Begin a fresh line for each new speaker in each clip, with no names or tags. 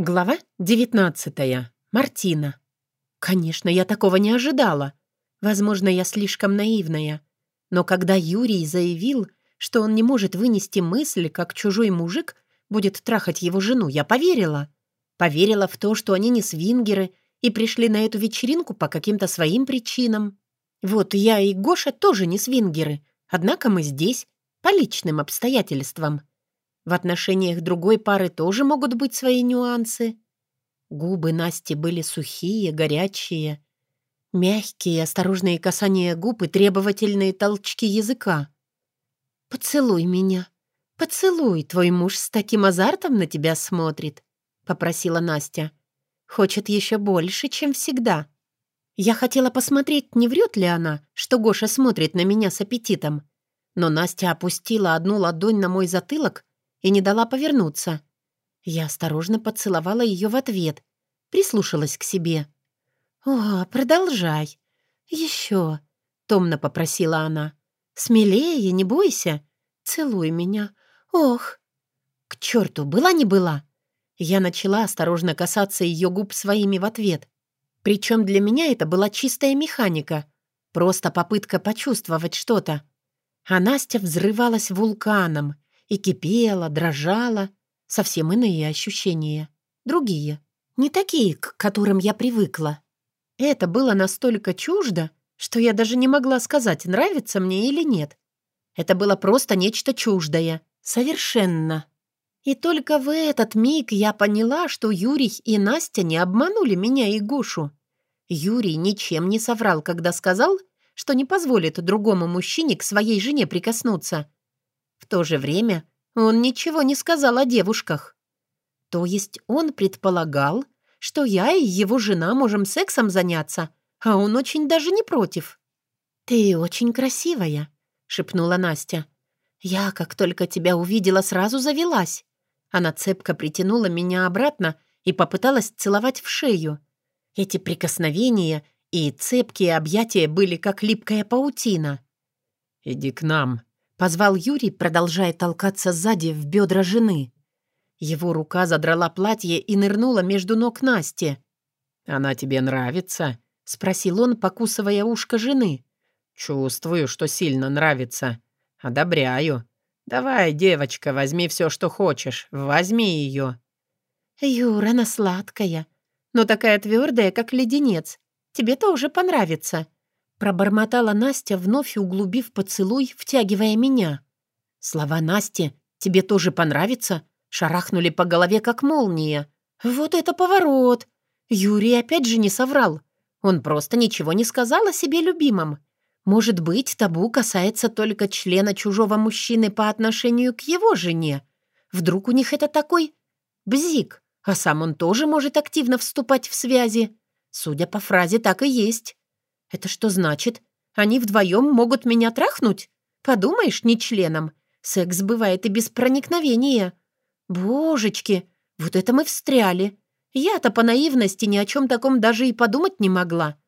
Глава 19. Мартина. Конечно, я такого не ожидала. Возможно, я слишком наивная. Но когда Юрий заявил, что он не может вынести мысль, как чужой мужик будет трахать его жену, я поверила. Поверила в то, что они не свингеры и пришли на эту вечеринку по каким-то своим причинам. Вот я и Гоша тоже не свингеры, однако мы здесь по личным обстоятельствам. В отношениях другой пары тоже могут быть свои нюансы. Губы Насти были сухие, горячие. Мягкие, осторожные касания губ и требовательные толчки языка. «Поцелуй меня. Поцелуй, твой муж с таким азартом на тебя смотрит», — попросила Настя. «Хочет еще больше, чем всегда». Я хотела посмотреть, не врет ли она, что Гоша смотрит на меня с аппетитом. Но Настя опустила одну ладонь на мой затылок и не дала повернуться. Я осторожно поцеловала ее в ответ, прислушалась к себе. «О, продолжай. Еще», — томно попросила она. «Смелее, не бойся. Целуй меня. Ох!» К черту, была не была. Я начала осторожно касаться ее губ своими в ответ. Причем для меня это была чистая механика, просто попытка почувствовать что-то. А Настя взрывалась вулканом — и кипела, дрожала. Совсем иные ощущения. Другие. Не такие, к которым я привыкла. Это было настолько чуждо, что я даже не могла сказать, нравится мне или нет. Это было просто нечто чуждое. Совершенно. И только в этот миг я поняла, что Юрий и Настя не обманули меня и Гошу. Юрий ничем не соврал, когда сказал, что не позволит другому мужчине к своей жене прикоснуться. То же время он ничего не сказал о девушках. То есть он предполагал, что я и его жена можем сексом заняться, а он очень даже не против. «Ты очень красивая», — шепнула Настя. «Я, как только тебя увидела, сразу завелась». Она цепко притянула меня обратно и попыталась целовать в шею. Эти прикосновения и цепкие объятия были как липкая паутина.
«Иди к нам»,
Позвал Юрий, продолжая толкаться сзади в бедра жены. Его рука задрала платье и нырнула между ног Насти.
«Она тебе нравится?»
— спросил он, покусывая ушко жены.
«Чувствую, что сильно нравится. Одобряю. Давай, девочка, возьми все, что хочешь. Возьми ее».
«Юра, она сладкая, но такая твердая, как леденец. Тебе тоже понравится», Пробормотала Настя, вновь углубив поцелуй, втягивая меня. Слова Насти «Тебе тоже понравится?» шарахнули по голове, как молния. «Вот это поворот!» Юрий опять же не соврал. Он просто ничего не сказал о себе любимом. Может быть, табу касается только члена чужого мужчины по отношению к его жене. Вдруг у них это такой бзик, а сам он тоже может активно вступать в связи. Судя по фразе, так и есть. «Это что значит? Они вдвоем могут меня трахнуть? Подумаешь, не членом. Секс бывает и без проникновения. Божечки, вот это мы встряли. Я-то по наивности ни о чем таком даже и подумать не могла.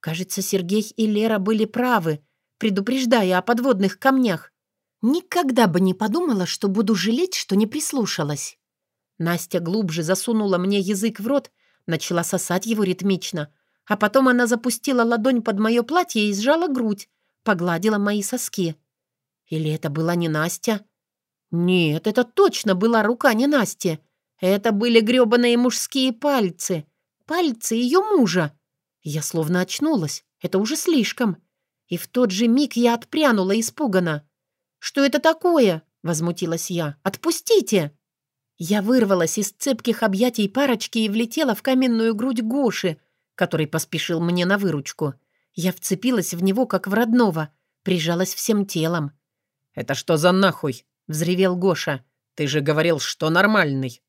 Кажется, Сергей и Лера были правы, предупреждая о подводных камнях. Никогда бы не подумала, что буду жалеть, что не прислушалась. Настя глубже засунула мне язык в рот, начала сосать его ритмично, а потом она запустила ладонь под мое платье и сжала грудь, погладила мои соски. Или это была не Настя? Нет, это точно была рука не Насти. Это были грёбаные мужские пальцы. Пальцы ее мужа. Я словно очнулась. Это уже слишком. И в тот же миг я отпрянула испуганно. «Что это такое?» — возмутилась я. «Отпустите!» Я вырвалась из цепких объятий парочки и влетела в каменную грудь Гоши, который поспешил мне на выручку. Я вцепилась в него, как в родного, прижалась всем телом.
«Это что за нахуй?» — взревел Гоша. «Ты же говорил, что нормальный».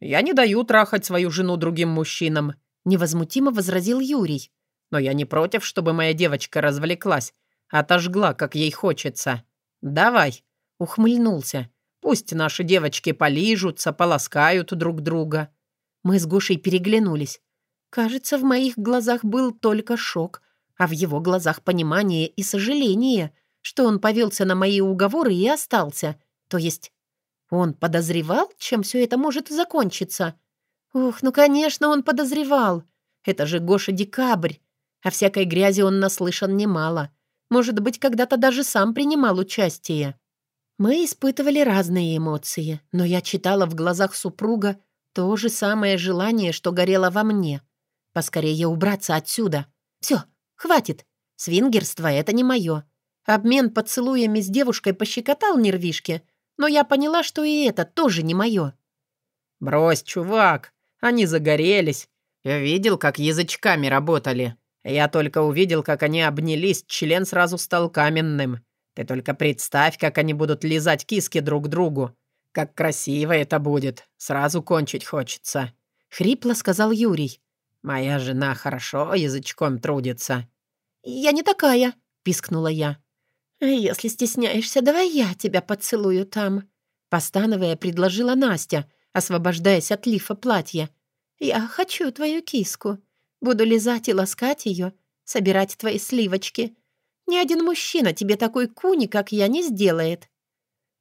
«Я не даю трахать свою жену другим мужчинам», — невозмутимо возразил Юрий. «Но я не против, чтобы моя девочка развлеклась, отожгла, как ей хочется. Давай», — ухмыльнулся. «Пусть наши девочки полижутся, поласкают друг друга».
Мы с Гошей переглянулись. Кажется, в моих глазах был только шок, а в его глазах понимание и сожаление, что он повелся на мои уговоры и остался. То есть он подозревал, чем все это может закончиться. Ух, ну, конечно, он подозревал. Это же Гоша Декабрь. О всякой грязи он наслышан немало. Может быть, когда-то даже сам принимал участие. Мы испытывали разные эмоции, но я читала в глазах супруга то же самое желание, что горело во мне. Поскорее убраться отсюда. Все, хватит. Свингерство — это не мое. Обмен поцелуями с девушкой пощекотал нервишки, но я поняла, что и это тоже не мое.
«Брось, чувак, они загорелись. Я видел, как язычками работали. Я только увидел, как они обнялись, член сразу стал каменным. Ты только представь, как они будут лизать киски друг другу. Как красиво это будет. Сразу кончить хочется».
Хрипло сказал Юрий.
«Моя жена хорошо язычком трудится».
«Я не такая», — пискнула я. «Если стесняешься, давай я тебя поцелую там», — постановая, предложила Настя, освобождаясь от лифа платья. «Я хочу твою киску. Буду лизать и ласкать ее, собирать твои сливочки. Ни один мужчина тебе такой куни, как я, не сделает».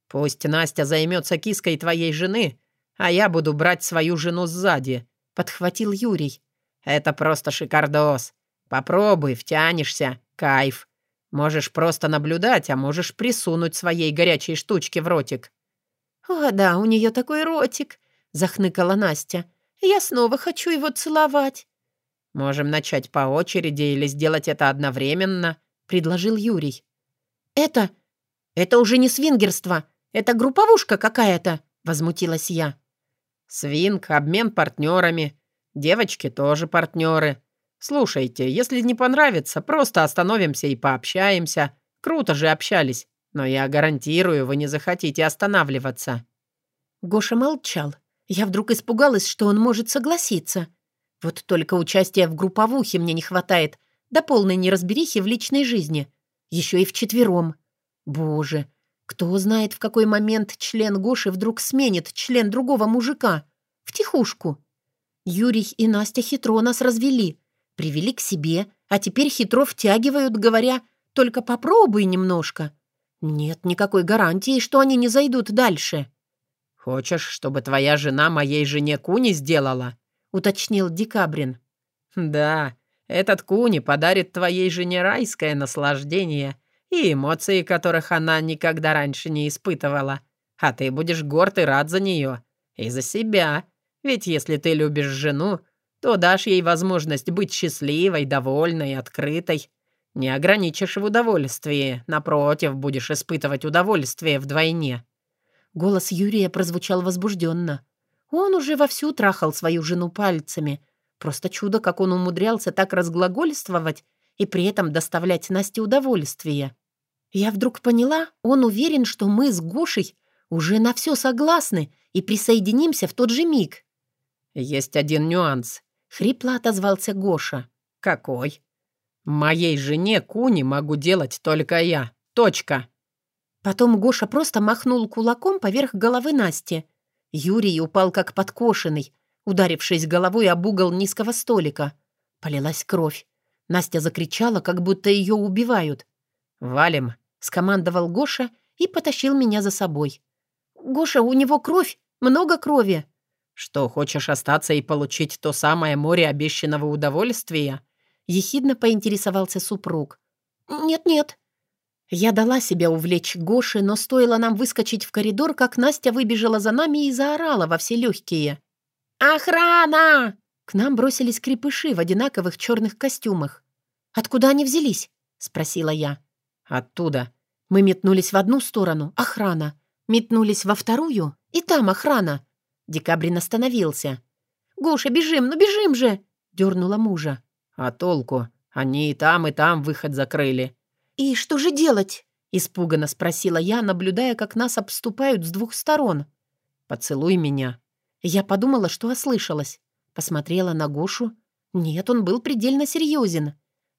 «Пусть Настя займется киской твоей жены, а я буду брать свою жену сзади», — подхватил Юрий. «Это просто шикардос. Попробуй, втянешься. Кайф. Можешь просто наблюдать, а можешь присунуть своей горячей штучки в ротик».
«О, да, у нее такой ротик», — захныкала Настя. «Я снова хочу его целовать».
«Можем начать по очереди или сделать это одновременно», — предложил Юрий.
«Это... это уже не свингерство. Это групповушка какая-то», — возмутилась я.
«Свинг, обмен партнерами. Девочки тоже партнеры. Слушайте, если не понравится, просто остановимся и пообщаемся. Круто же общались. Но я гарантирую, вы не захотите останавливаться».
Гоша молчал. Я вдруг испугалась, что он может согласиться. Вот только участия в групповухе мне не хватает, до полной неразберихи в личной жизни. Еще и вчетвером. Боже, кто знает, в какой момент член Гоши вдруг сменит член другого мужика. Втихушку. Юрий и Настя хитро нас развели. Привели к себе, а теперь хитро втягивают, говоря «только попробуй немножко». Нет никакой гарантии, что они не зайдут дальше.
«Хочешь, чтобы твоя жена моей жене Куни сделала?» — уточнил Декабрин. «Да, этот Куни подарит твоей жене райское наслаждение и эмоции, которых она никогда раньше не испытывала. А ты будешь горд и рад за нее. И за себя. Ведь если ты любишь жену, то дашь ей возможность быть счастливой, довольной, открытой. Не ограничишь в удовольствии, напротив, будешь испытывать удовольствие вдвойне».
Голос Юрия прозвучал возбужденно. Он уже вовсю трахал свою жену пальцами. Просто чудо, как он умудрялся так разглагольствовать и при этом доставлять Насте удовольствие. Я вдруг поняла, он уверен, что мы с Гошей уже на все согласны и присоединимся в тот же миг.
«Есть один нюанс», — хрипло отозвался Гоша. «Какой?» «Моей жене Куни могу делать только я. Точка».
Потом Гоша просто махнул кулаком поверх головы Насти. Юрий упал как подкошенный, ударившись головой об угол низкого столика. Полилась кровь. Настя закричала, как будто ее убивают.
«Валим», — скомандовал Гоша и потащил меня за собой.
«Гоша, у него кровь, много крови».
«Что, хочешь остаться и получить то самое море обещанного удовольствия?»
Ехидно поинтересовался супруг. «Нет-нет». Я дала себя увлечь Гоши, но стоило нам выскочить в коридор, как Настя выбежала за нами и заорала во все легкие. «Охрана!» К нам бросились крепыши в одинаковых черных костюмах. «Откуда они взялись?» — спросила я.
«Оттуда».
Мы метнулись в одну сторону — охрана. Метнулись во вторую — и там охрана. Декабрин остановился. «Гоша, бежим, ну бежим же!» — дернула мужа.
«А толку? Они и там, и там выход закрыли».
«И что же делать?» — испуганно спросила я, наблюдая, как нас обступают с двух сторон.
«Поцелуй меня».
Я подумала, что ослышалась. Посмотрела на Гошу. Нет, он был предельно серьезен.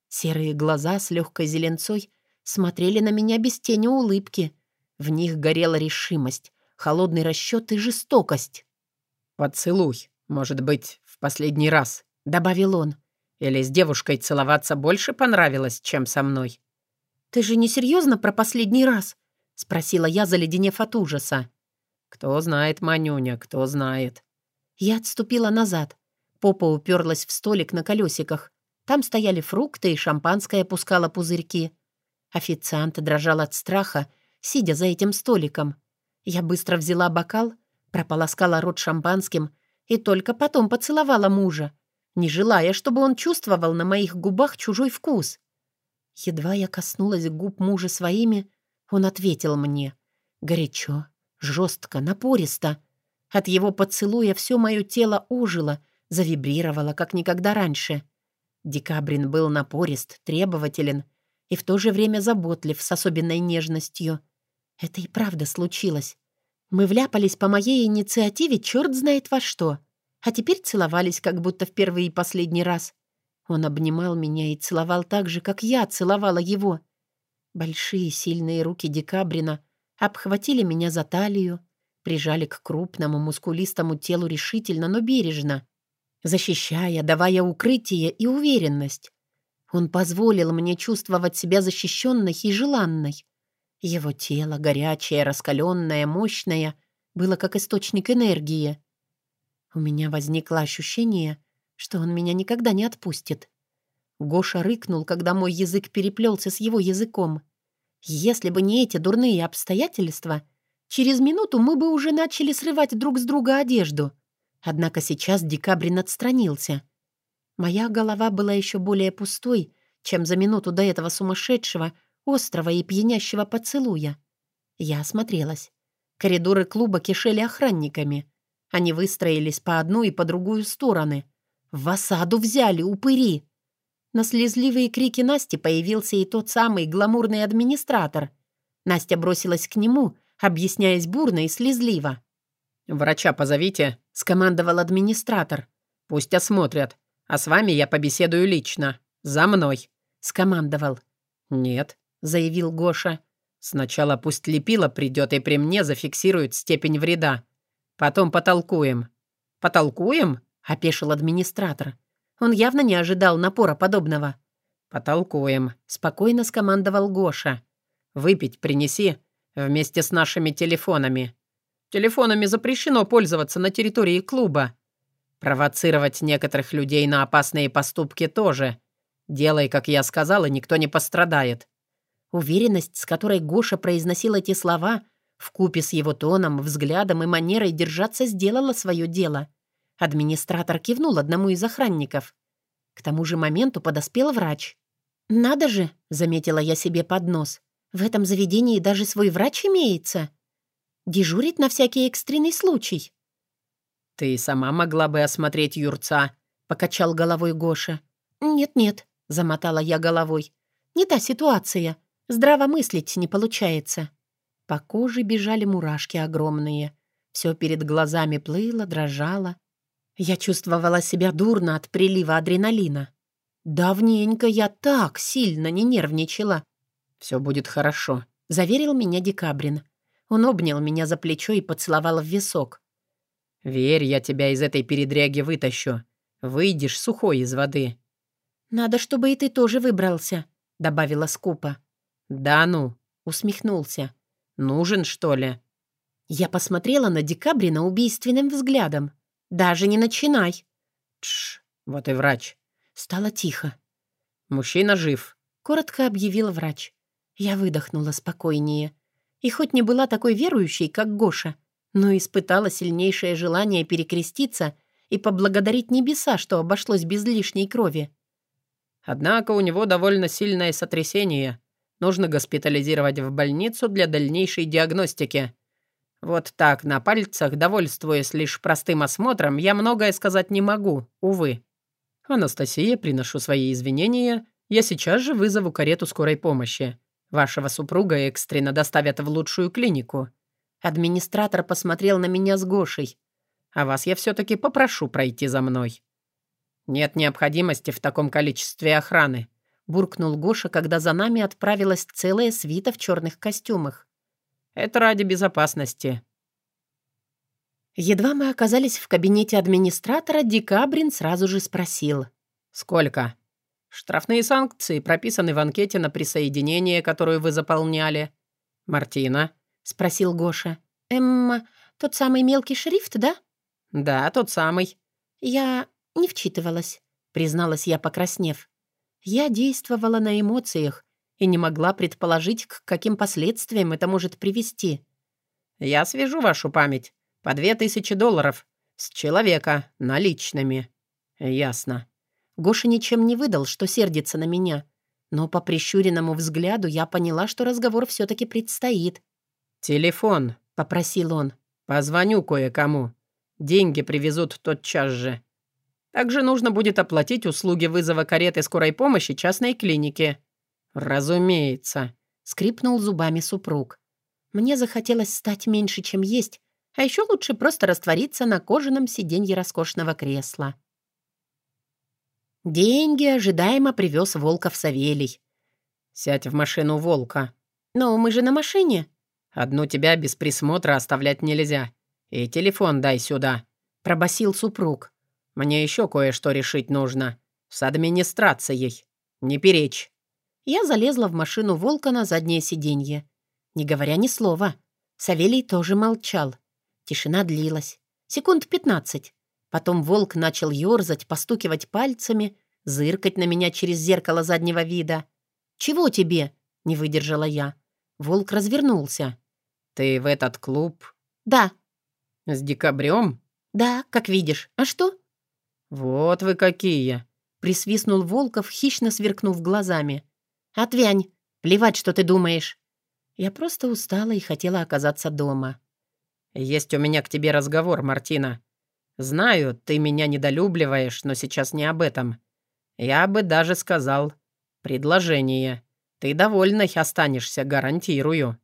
Серые глаза с легкой зеленцой смотрели на меня без тени улыбки. В них горела решимость, холодный расчет и жестокость.
«Поцелуй, может быть, в последний раз», — добавил он. «Или с девушкой целоваться больше понравилось, чем со мной?»
«Ты же не серьезно про последний раз?» — спросила я, заледенев от ужаса.
«Кто знает, Манюня, кто знает».
Я отступила назад. Попа уперлась в столик на колесиках. Там стояли фрукты, и шампанское пускало пузырьки. Официант дрожал от страха, сидя за этим столиком. Я быстро взяла бокал, прополоскала рот шампанским и только потом поцеловала мужа, не желая, чтобы он чувствовал на моих губах чужой вкус. Едва я коснулась губ мужа своими, он ответил мне. Горячо, жестко, напористо. От его поцелуя все мое тело ожило, завибрировало, как никогда раньше. Декабрин был напорист, требователен и в то же время заботлив с особенной нежностью. Это и правда случилось. Мы вляпались по моей инициативе черт знает во что, а теперь целовались, как будто в первый и последний раз. Он обнимал меня и целовал так же, как я целовала его. Большие сильные руки Декабрина обхватили меня за талию, прижали к крупному мускулистому телу решительно, но бережно, защищая, давая укрытие и уверенность. Он позволил мне чувствовать себя защищенной и желанной. Его тело, горячее, раскаленное, мощное, было как источник энергии. У меня возникло ощущение, что он меня никогда не отпустит. Гоша рыкнул, когда мой язык переплелся с его языком. Если бы не эти дурные обстоятельства, через минуту мы бы уже начали срывать друг с друга одежду. Однако сейчас Декабрин отстранился. Моя голова была еще более пустой, чем за минуту до этого сумасшедшего, острого и пьянящего поцелуя. Я осмотрелась. Коридоры клуба кишели охранниками. Они выстроились по одну и по другую стороны. В осаду взяли упыри. На слезливые крики Насти появился и тот самый гламурный администратор. Настя бросилась к нему, объясняясь бурно и слезливо.
«Врача позовите», — скомандовал администратор. «Пусть осмотрят. А с вами я побеседую лично. За мной», — скомандовал. «Нет», — заявил Гоша. «Сначала пусть лепила придет и при мне зафиксирует степень вреда. Потом потолкуем». «Потолкуем?» — опешил администратор. Он явно не ожидал напора подобного. «Потолкуем», — спокойно скомандовал Гоша. «Выпить принеси вместе с нашими телефонами. Телефонами запрещено пользоваться на территории клуба. Провоцировать некоторых людей на опасные поступки тоже. Делай, как я сказал, и никто не пострадает».
Уверенность, с которой Гоша произносил эти слова, вкупе с его тоном, взглядом и манерой держаться, сделала свое дело. Администратор кивнул одному из охранников. К тому же моменту подоспел врач. «Надо же», — заметила я себе под нос, «в этом заведении даже свой врач имеется. Дежурит на всякий экстренный случай».
«Ты сама могла бы осмотреть Юрца», — покачал головой Гоша.
«Нет-нет», — замотала я головой. «Не та ситуация. Здраво мыслить не получается». По коже бежали мурашки огромные. Все перед глазами плыло, дрожало. Я чувствовала себя дурно от прилива адреналина. Давненько я так сильно не нервничала.
«Все будет хорошо», —
заверил меня Декабрин. Он обнял меня за плечо и поцеловал в висок.
«Верь, я тебя из этой передряги вытащу. Выйдешь сухой из воды».
«Надо, чтобы и ты тоже выбрался», — добавила скупо.
«Да ну», —
усмехнулся.
«Нужен, что ли?»
Я посмотрела на Декабрина убийственным взглядом. «Даже не начинай».
«Тш, вот и врач».
Стало тихо.
«Мужчина жив», —
коротко объявил врач. Я выдохнула спокойнее. И хоть не была такой верующей, как Гоша, но испытала сильнейшее желание перекреститься и поблагодарить небеса, что обошлось без лишней крови.
Однако у него довольно сильное сотрясение. Нужно госпитализировать в больницу для дальнейшей диагностики. Вот так, на пальцах, довольствуясь лишь простым осмотром, я многое сказать не могу, увы. Анастасия, приношу свои извинения. Я сейчас же вызову карету скорой помощи. Вашего супруга экстренно доставят в лучшую клинику.
Администратор посмотрел на меня с Гошей.
А вас я все-таки попрошу пройти за мной. Нет необходимости в таком количестве охраны. Буркнул Гоша, когда за нами отправилась целая свита в черных костюмах. Это ради безопасности.
Едва мы оказались в кабинете администратора, Декабрин сразу же спросил.
«Сколько?» «Штрафные санкции прописаны в анкете на присоединение, которую вы заполняли». «Мартина?»
— спросил Гоша. «Эм, тот самый мелкий шрифт, да?»
«Да, тот самый».
«Я не вчитывалась», — призналась я, покраснев. Я действовала на эмоциях и не могла предположить, к каким последствиям это может привести.
«Я свяжу вашу память. По две тысячи долларов. С человека. Наличными». «Ясно».
Гоша ничем не выдал, что сердится на меня. Но по прищуренному взгляду я поняла, что разговор все-таки предстоит.
«Телефон», — попросил он. «Позвоню кое-кому. Деньги привезут тотчас же. Также нужно будет оплатить услуги вызова кареты скорой помощи частной клинике». «Разумеется», — скрипнул зубами супруг.
Мне захотелось стать меньше, чем есть, а еще лучше просто раствориться на кожаном сиденье роскошного кресла. Деньги ожидаемо привез Волков Савелий.
«Сядь в машину Волка».
«Но мы же на машине».
«Одну тебя без присмотра оставлять нельзя. И телефон дай сюда», — пробасил супруг. «Мне еще кое-что решить нужно. С администрацией. Не перечь».
Я залезла в машину Волка на заднее сиденье. Не говоря ни слова. Савелий тоже молчал. Тишина длилась. Секунд пятнадцать. Потом волк начал ерзать, постукивать пальцами, зыркать на меня через зеркало заднего вида. «Чего тебе?» — не выдержала я. Волк развернулся.
«Ты в этот клуб?»
«Да».
«С декабрем?»
«Да, как видишь. А что?»
«Вот вы какие!»
— присвистнул Волков, хищно сверкнув глазами. «Отвянь! Плевать, что ты думаешь!» Я просто устала и хотела оказаться дома.
«Есть у меня к тебе разговор, Мартина. Знаю, ты меня недолюбливаешь, но сейчас не об этом. Я бы даже сказал. Предложение. Ты довольной останешься, гарантирую».